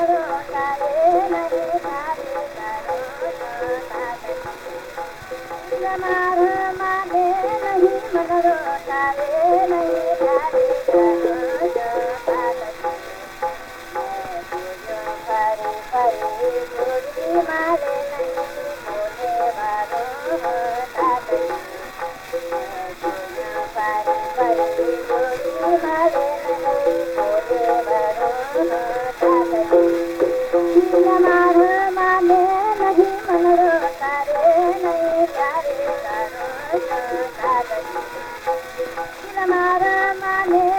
मारे नहीं मगरो तारे नहीं तारे नहीं